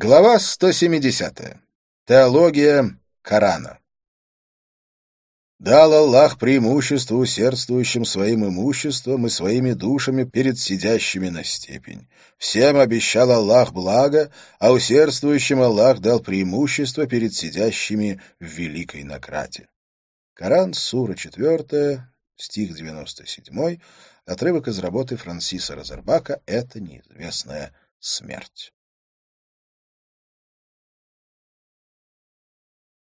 Глава 170. Теология Корана. Дал Аллах преимущество усердствующим своим имуществом и своими душами перед сидящими на степень. Всем обещал Аллах благо, а усердствующим Аллах дал преимущество перед сидящими в великой награде. Коран, сура 4, стих 97, отрывок из работы Франсиса Розербака «Это неизвестная смерть».